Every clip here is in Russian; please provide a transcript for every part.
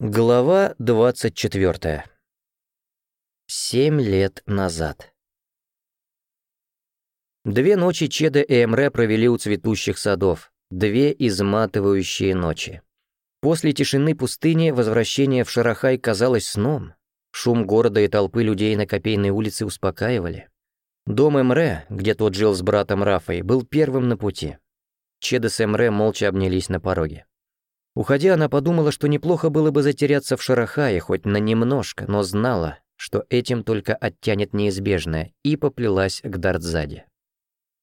Глава 24. Семь лет назад. Две ночи Чеда и Эмре провели у цветущих садов, две изматывающие ночи. После тишины пустыни возвращение в Шарахай казалось сном. Шум города и толпы людей на Копейной улице успокаивали. Дом Эмре, где тот жил с братом Рафой, был первым на пути. Чеда с Эмре молча обнялись на пороге. Уходя, она подумала, что неплохо было бы затеряться в Шарахае хоть на немножко, но знала, что этим только оттянет неизбежное, и поплелась к Дартзаде.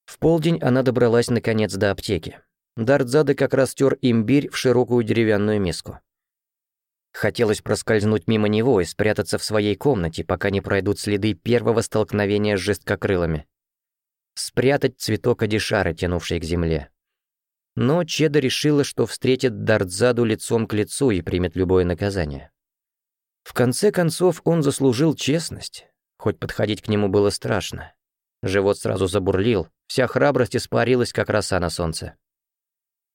В полдень она добралась наконец до аптеки. Дартзаде как раз тер имбирь в широкую деревянную миску. Хотелось проскользнуть мимо него и спрятаться в своей комнате, пока не пройдут следы первого столкновения с жесткокрылами. Спрятать цветок Адишары, тянувший к земле, но Чеда решила, что встретит Дардзаду лицом к лицу и примет любое наказание. В конце концов, он заслужил честность, хоть подходить к нему было страшно. Живот сразу забурлил, вся храбрость испарилась, как роса на солнце.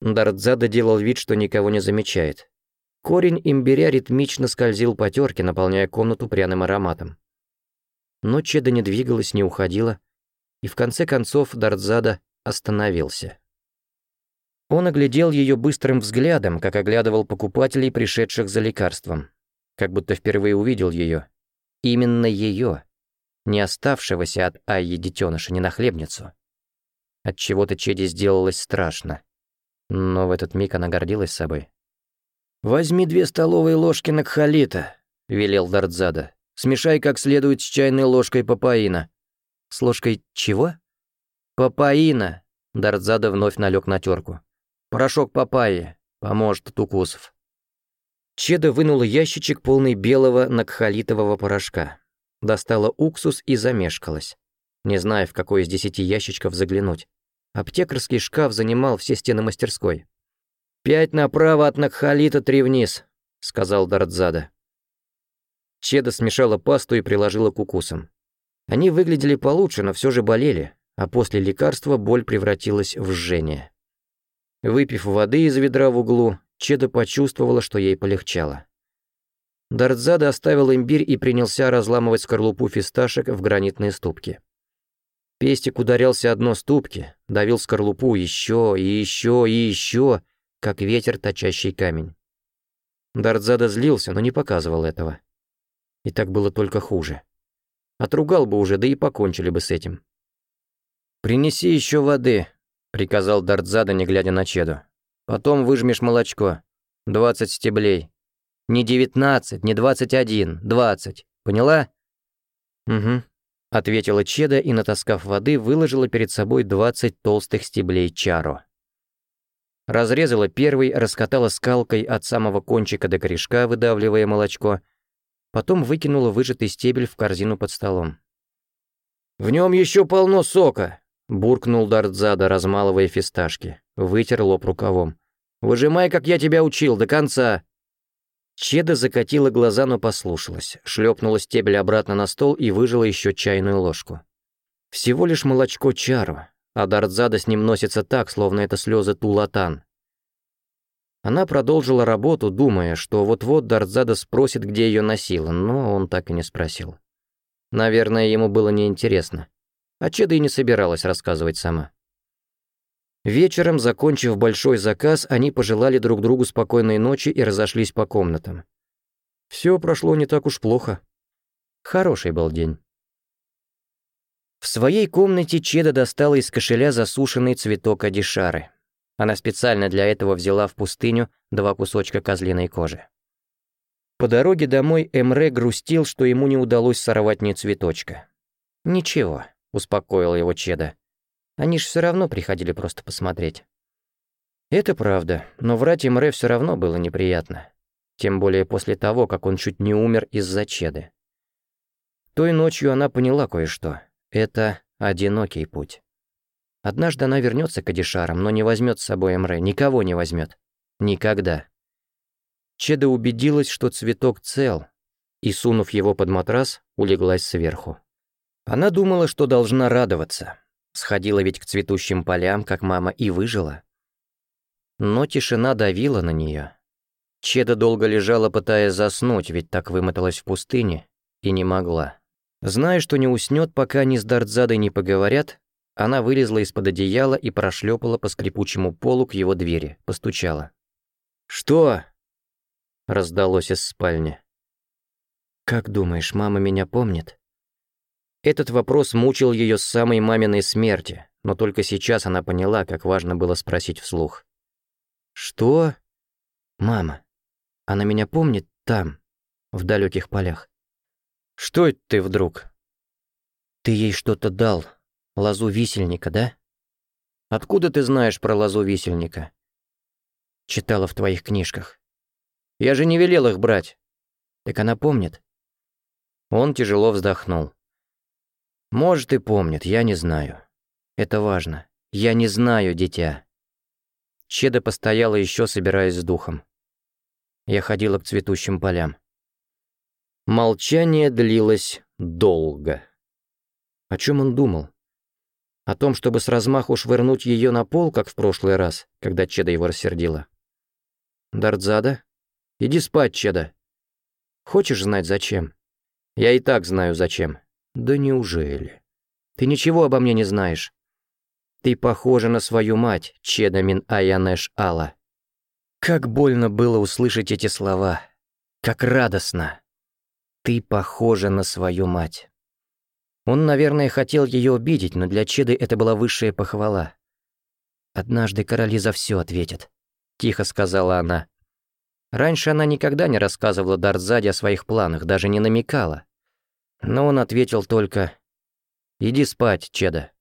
Дардзада делал вид, что никого не замечает. Корень имбиря ритмично скользил по терке, наполняя комнату пряным ароматом. Но Чеда не двигалась, не уходила, и в конце концов Дардзада остановился. Он оглядел ее быстрым взглядом, как оглядывал покупателей, пришедших за лекарством. Как будто впервые увидел ее. Именно ее. Не оставшегося от Айи детеныша, не хлебницу. От чего то Чеди сделалось страшно. Но в этот миг она гордилась собой. «Возьми две столовые ложки накхалита», — велел Дардзада. «Смешай как следует с чайной ложкой папаина». «С ложкой чего?» «Папаина», — Дардзада вновь налег на терку. Порошок папайи. Поможет от укусов». Чеда вынула ящичек, полный белого накхалитового порошка. Достала уксус и замешкалась, не зная, в какой из десяти ящичков заглянуть. Аптекарский шкаф занимал все стены мастерской. «Пять направо от Накхалита, три вниз», — сказал Дардзада. Чеда смешала пасту и приложила к укусам. Они выглядели получше, но все же болели, а после лекарства боль превратилась в жжение. Выпив воды из ведра в углу, Чеда почувствовала, что ей полегчало. Дартзада оставил имбирь и принялся разламывать скорлупу фисташек в гранитные ступки. Пестик ударялся о ступки, давил скорлупу еще и еще и еще, как ветер, точащий камень. Дартзада злился, но не показывал этого. И так было только хуже. Отругал бы уже, да и покончили бы с этим. «Принеси еще воды», — приказал Дартзада, не глядя на Чеду. «Потом выжмешь молочко. Двадцать стеблей. Не девятнадцать, не двадцать один, двадцать. Поняла?» «Угу», — ответила Чеда и, натаскав воды, выложила перед собой двадцать толстых стеблей чару. Разрезала первый, раскатала скалкой от самого кончика до корешка, выдавливая молочко. Потом выкинула выжатый стебель в корзину под столом. «В нем еще полно сока», Буркнул Дартзада, размалывая фисташки. Вытер лоб рукавом. «Выжимай, как я тебя учил, до конца!» Чеда закатила глаза, но послушалась. Шлепнула стебель обратно на стол и выжила еще чайную ложку. Всего лишь молочко чару, а Дартзада с ним носится так, словно это слезы Тулатан. Она продолжила работу, думая, что вот-вот Дартзада спросит, где ее носила, но он так и не спросил. Наверное, ему было неинтересно а Чеда и не собиралась рассказывать сама. Вечером, закончив большой заказ, они пожелали друг другу спокойной ночи и разошлись по комнатам. Все прошло не так уж плохо. Хороший был день. В своей комнате Чеда достала из кошеля засушенный цветок адишары. Она специально для этого взяла в пустыню два кусочка козлиной кожи. По дороге домой Эмре грустил, что ему не удалось сорвать ни цветочка. Ничего, успокоил его Чеда. Они ж все равно приходили просто посмотреть. Это правда, но врать им Рэ все равно было неприятно. Тем более после того, как он чуть не умер из-за Чеды. Той ночью она поняла кое-что. Это одинокий путь. Однажды она вернется к Адишарам, но не возьмет с собой Эмре, никого не возьмет. Никогда. Чеда убедилась, что цветок цел, и, сунув его под матрас, улеглась сверху. Она думала, что должна радоваться. Сходила ведь к цветущим полям, как мама, и выжила. Но тишина давила на нее. Чеда долго лежала, пытаясь заснуть, ведь так вымоталась в пустыне, и не могла. Зная, что не уснет, пока они с Дартзадой не поговорят, она вылезла из-под одеяла и прошлепала по скрипучему полу к его двери, постучала. «Что?» — раздалось из спальни. «Как думаешь, мама меня помнит?» Этот вопрос мучил ее с самой маминой смерти, но только сейчас она поняла, как важно было спросить вслух. «Что?» «Мама, она меня помнит там, в далеких полях». «Что это ты вдруг?» «Ты ей что-то дал. Лозу висельника, да?» «Откуда ты знаешь про лозу висельника?» «Читала в твоих книжках». «Я же не велел их брать». «Так она помнит». Он тяжело вздохнул. Может и помнит, я не знаю. Это важно. Я не знаю, дитя. Чеда постояла еще, собираясь с духом. Я ходила к цветущим полям. Молчание длилось долго. О чем он думал? О том, чтобы с размаху швырнуть ее на пол, как в прошлый раз, когда Чеда его рассердила. Дардзада? Иди спать, Чеда. Хочешь знать, зачем? Я и так знаю, зачем. «Да неужели? Ты ничего обо мне не знаешь? Ты похожа на свою мать, Чедамин Аянеш Алла». Как больно было услышать эти слова. Как радостно. «Ты похожа на свою мать». Он, наверное, хотел ее обидеть, но для Чеды это была высшая похвала. «Однажды короли за все ответят», — тихо сказала она. Раньше она никогда не рассказывала Дарзаде о своих планах, даже не намекала. Но он ответил только «Иди спать, Чеда».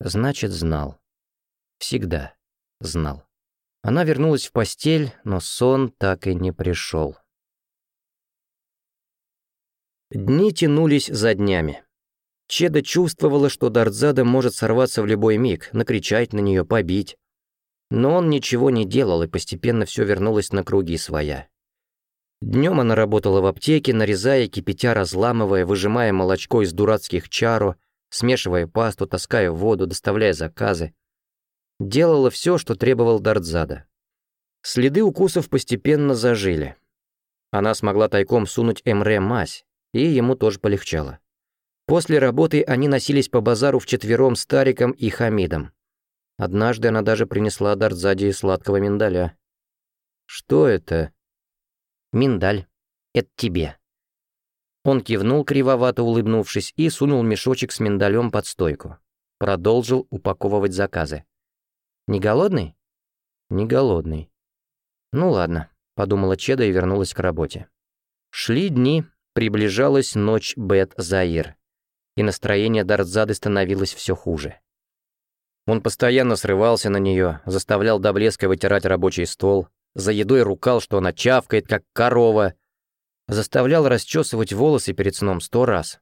Значит, знал. Всегда знал. Она вернулась в постель, но сон так и не пришел. Дни тянулись за днями. Чеда чувствовала, что Дардзада может сорваться в любой миг, накричать на нее, побить. Но он ничего не делал, и постепенно все вернулось на круги своя. Днем она работала в аптеке, нарезая, кипятя, разламывая, выжимая молочко из дурацких чару, смешивая пасту, таская воду, доставляя заказы. Делала все, что требовал Дартзада. Следы укусов постепенно зажили. Она смогла тайком сунуть Эмре мазь, и ему тоже полегчало. После работы они носились по базару вчетвером с Тариком и Хамидом. Однажды она даже принесла Дартзаде сладкого миндаля. «Что это?» «Миндаль. Это тебе». Он кивнул, кривовато улыбнувшись, и сунул мешочек с миндалем под стойку. Продолжил упаковывать заказы. «Не голодный?» «Не голодный». «Ну ладно», — подумала Чеда и вернулась к работе. Шли дни, приближалась ночь Бет-Заир, и настроение Дарзады становилось все хуже. Он постоянно срывался на нее, заставлял до блеска вытирать рабочий стол, за едой рукал, что она чавкает, как корова. Заставлял расчесывать волосы перед сном сто раз.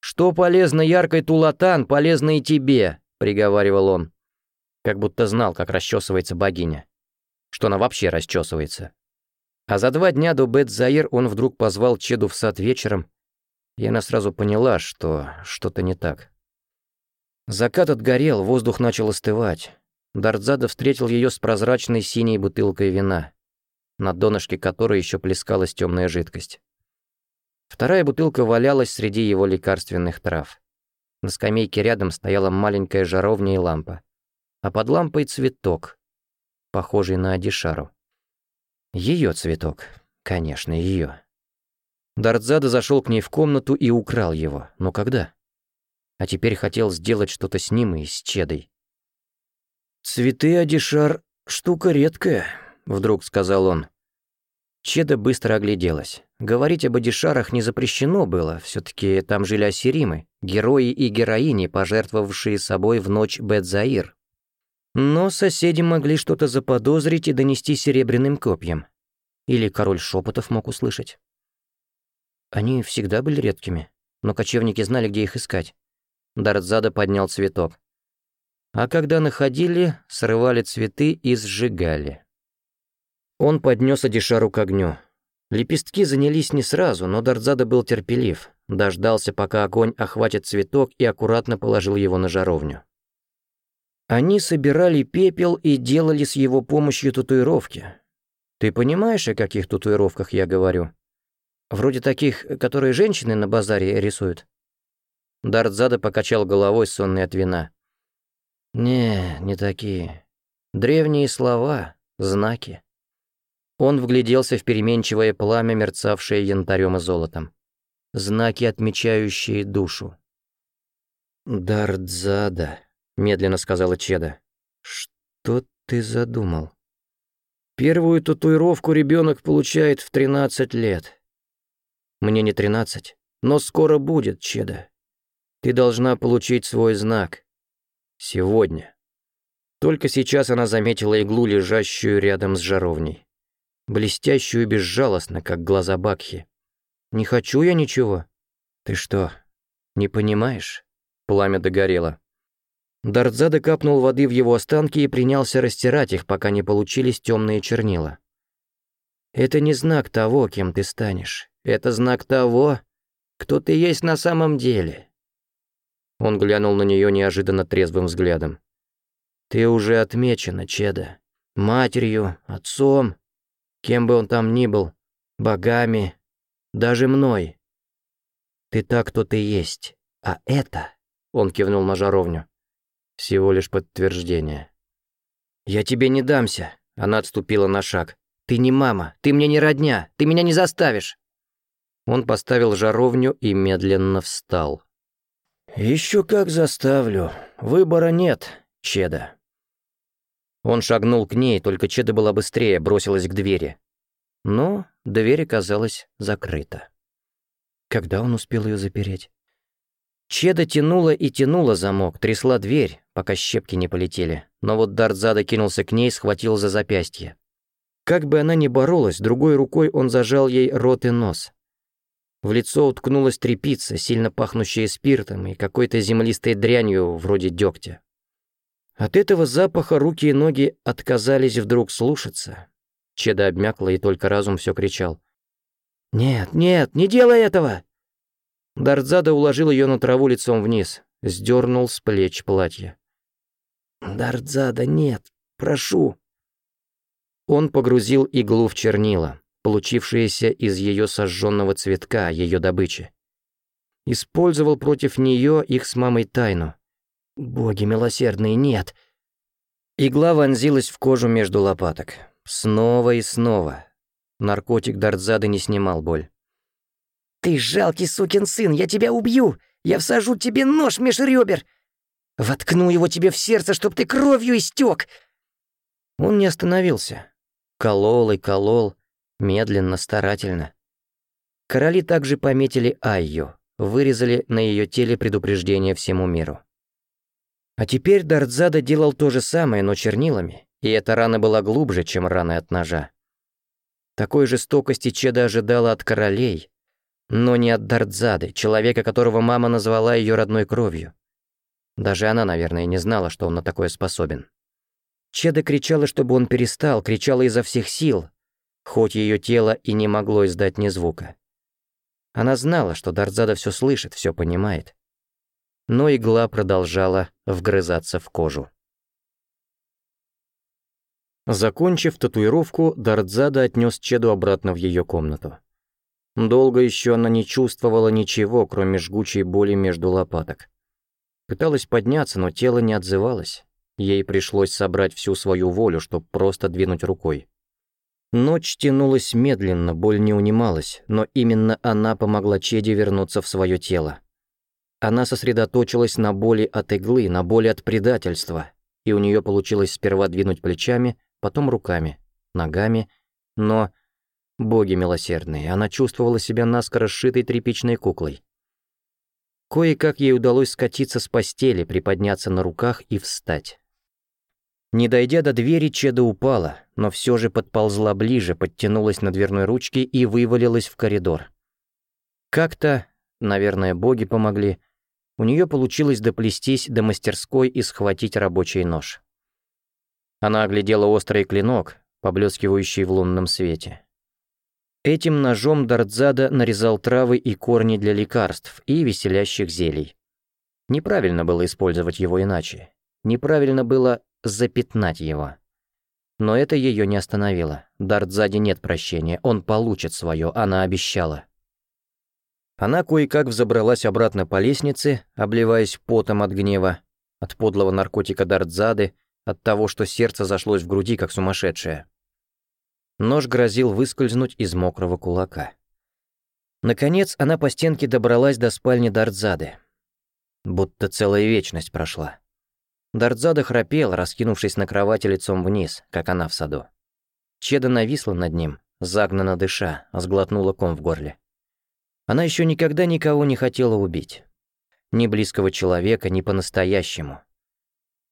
«Что полезно яркой тулатан, полезно и тебе», — приговаривал он. Как будто знал, как расчесывается богиня. Что она вообще расчесывается. А за два дня до Бет-Заир он вдруг позвал Чеду в сад вечером, и она сразу поняла, что что-то не так. Закат отгорел, воздух начал остывать. Дартзадов встретил ее с прозрачной синей бутылкой вина, на донышке которой еще плескалась темная жидкость. Вторая бутылка валялась среди его лекарственных трав. На скамейке рядом стояла маленькая жаровня и лампа, а под лампой цветок, похожий на одишару. Ее цветок, конечно, ее. Дартзада зашел к ней в комнату и украл его, но когда? А теперь хотел сделать что-то с ним и с Чедой. «Цветы Адишар — штука редкая», — вдруг сказал он. Чеда быстро огляделась. Говорить об Адишарах не запрещено было, все таки там жили асиримы, герои и героини, пожертвовавшие собой в ночь Бетзаир. Но соседи могли что-то заподозрить и донести серебряным копьем. Или король шепотов мог услышать. Они всегда были редкими, но кочевники знали, где их искать. Дарцзада поднял цветок а когда находили, срывали цветы и сжигали. Он поднес Адишару к огню. Лепестки занялись не сразу, но Дардзада был терпелив, дождался, пока огонь охватит цветок и аккуратно положил его на жаровню. Они собирали пепел и делали с его помощью татуировки. Ты понимаешь, о каких татуировках я говорю? Вроде таких, которые женщины на базаре рисуют. Дардзада покачал головой, сонный от вина. Не, не такие. Древние слова, знаки. Он вгляделся в переменчивое пламя, мерцавшее янтарем и золотом. Знаки, отмечающие душу. «Дардзада», — медленно сказала Чеда. «Что ты задумал?» «Первую татуировку ребенок получает в 13 лет». «Мне не 13, но скоро будет, Чеда. Ты должна получить свой знак. Сегодня. Только сейчас она заметила иглу, лежащую рядом с жаровней. Блестящую и безжалостно, как глаза Бакхи. «Не хочу я ничего». «Ты что, не понимаешь?» Пламя догорело. Дардзаде капнул воды в его останки и принялся растирать их, пока не получились темные чернила. «Это не знак того, кем ты станешь. Это знак того, кто ты есть на самом деле». Он глянул на нее неожиданно трезвым взглядом. «Ты уже отмечена, Чеда. Матерью, отцом, кем бы он там ни был, богами, даже мной. Ты так, кто ты есть. А это...» — он кивнул на жаровню. «Всего лишь подтверждение». «Я тебе не дамся», — она отступила на шаг. «Ты не мама, ты мне не родня, ты меня не заставишь». Он поставил жаровню и медленно встал. «Еще как заставлю. Выбора нет, Чеда». Он шагнул к ней, только Чеда была быстрее, бросилась к двери. Но дверь оказалась закрыта. Когда он успел ее запереть? Чеда тянула и тянула замок, трясла дверь, пока щепки не полетели. Но вот Дартзада кинулся к ней, схватил за запястье. Как бы она ни боролась, другой рукой он зажал ей рот и нос. В лицо уткнулась трепица, сильно пахнущая спиртом и какой-то землистой дрянью вроде дегтя. От этого запаха руки и ноги отказались вдруг слушаться. Чеда обмякла и только разум все кричал. «Нет, нет, не делай этого!» Дардзада уложил ее на траву лицом вниз, сдернул с плеч платье. «Дардзада, нет, прошу!» Он погрузил иглу в чернила получившиеся из ее сожженного цветка, ее добычи. Использовал против нее их с мамой тайну. Боги милосердные, нет. Игла вонзилась в кожу между лопаток. Снова и снова. Наркотик Дардзады не снимал боль. «Ты жалкий сукин сын, я тебя убью! Я всажу тебе нож меж ребер! Воткну его тебе в сердце, чтоб ты кровью истек!» Он не остановился. Колол и колол, Медленно, старательно. Короли также пометили Айю, вырезали на ее теле предупреждение всему миру. А теперь Дардзада делал то же самое, но чернилами, и эта рана была глубже, чем раны от ножа. Такой жестокости Чеда ожидала от королей, но не от Дардзады, человека, которого мама назвала ее родной кровью. Даже она, наверное, не знала, что он на такое способен. Чеда кричала, чтобы он перестал, кричала изо всех сил, хоть ее тело и не могло издать ни звука. Она знала, что Дарзада все слышит, все понимает. Но игла продолжала вгрызаться в кожу. Закончив татуировку, Дардзада отнес Чеду обратно в ее комнату. Долго еще она не чувствовала ничего, кроме жгучей боли между лопаток. Пыталась подняться, но тело не отзывалось. Ей пришлось собрать всю свою волю, чтобы просто двинуть рукой. Ночь тянулась медленно, боль не унималась, но именно она помогла Чеди вернуться в свое тело. Она сосредоточилась на боли от иглы, на боли от предательства, и у нее получилось сперва двинуть плечами, потом руками, ногами, но... Боги милосердные, она чувствовала себя наскоро сшитой тряпичной куклой. Кое-как ей удалось скатиться с постели, приподняться на руках и встать. Не дойдя до двери, Чеда упала, но все же подползла ближе, подтянулась на дверной ручке и вывалилась в коридор. Как-то, наверное, боги помогли, у нее получилось доплестись до мастерской и схватить рабочий нож. Она оглядела острый клинок, поблескивающий в лунном свете. Этим ножом Дардзада нарезал травы и корни для лекарств и веселящих зелий. Неправильно было использовать его иначе. Неправильно было запятнать его. Но это ее не остановило. Дартзади нет прощения, он получит свое, она обещала. Она кое-как взобралась обратно по лестнице, обливаясь потом от гнева, от подлого наркотика Дартзады, от того, что сердце зашлось в груди, как сумасшедшее. Нож грозил выскользнуть из мокрого кулака. Наконец, она по стенке добралась до спальни Дартзады, Будто целая вечность прошла. Дартзада храпел, раскинувшись на кровати лицом вниз, как она в саду. Чеда нависла над ним, загнана дыша, сглотнула ком в горле. Она еще никогда никого не хотела убить. Ни близкого человека, ни по-настоящему.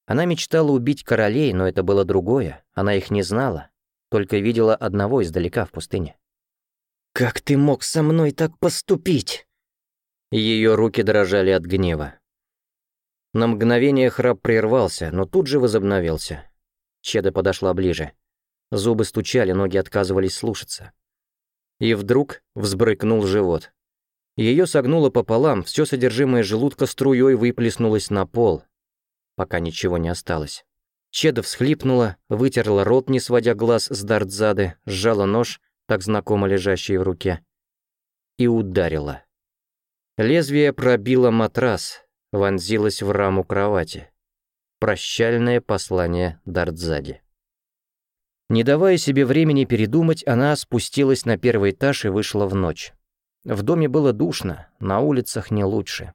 Она мечтала убить королей, но это было другое, она их не знала, только видела одного издалека в пустыне. «Как ты мог со мной так поступить?» Ее руки дрожали от гнева. На мгновение храп прервался, но тут же возобновился. Чеда подошла ближе. Зубы стучали, ноги отказывались слушаться. И вдруг взбрыкнул живот. Ее согнуло пополам, все содержимое желудка струей выплеснулось на пол, пока ничего не осталось. Чеда всхлипнула, вытерла рот, не сводя глаз с Дартзады, сжала нож, так знакомо лежащий в руке, и ударила. Лезвие пробило матрас, вонзилась в раму кровати. Прощальное послание Дардзади. Не давая себе времени передумать, она спустилась на первый этаж и вышла в ночь. В доме было душно, на улицах не лучше.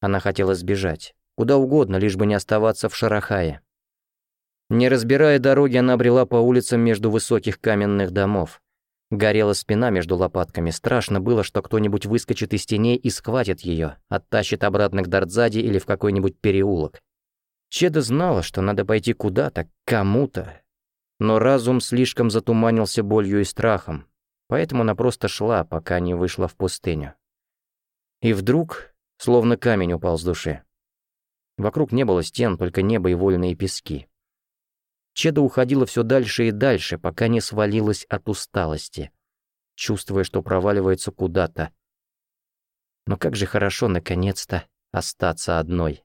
Она хотела сбежать, куда угодно, лишь бы не оставаться в Шарахае. Не разбирая дороги, она брела по улицам между высоких каменных домов. Горела спина между лопатками, страшно было, что кто-нибудь выскочит из теней и схватит ее, оттащит обратно к Дардзаде или в какой-нибудь переулок. Чеда знала, что надо пойти куда-то, кому-то. Но разум слишком затуманился болью и страхом, поэтому она просто шла, пока не вышла в пустыню. И вдруг, словно камень упал с души. Вокруг не было стен, только небо и вольные пески. Чеда уходила все дальше и дальше, пока не свалилась от усталости, чувствуя, что проваливается куда-то. Но как же хорошо, наконец-то, остаться одной.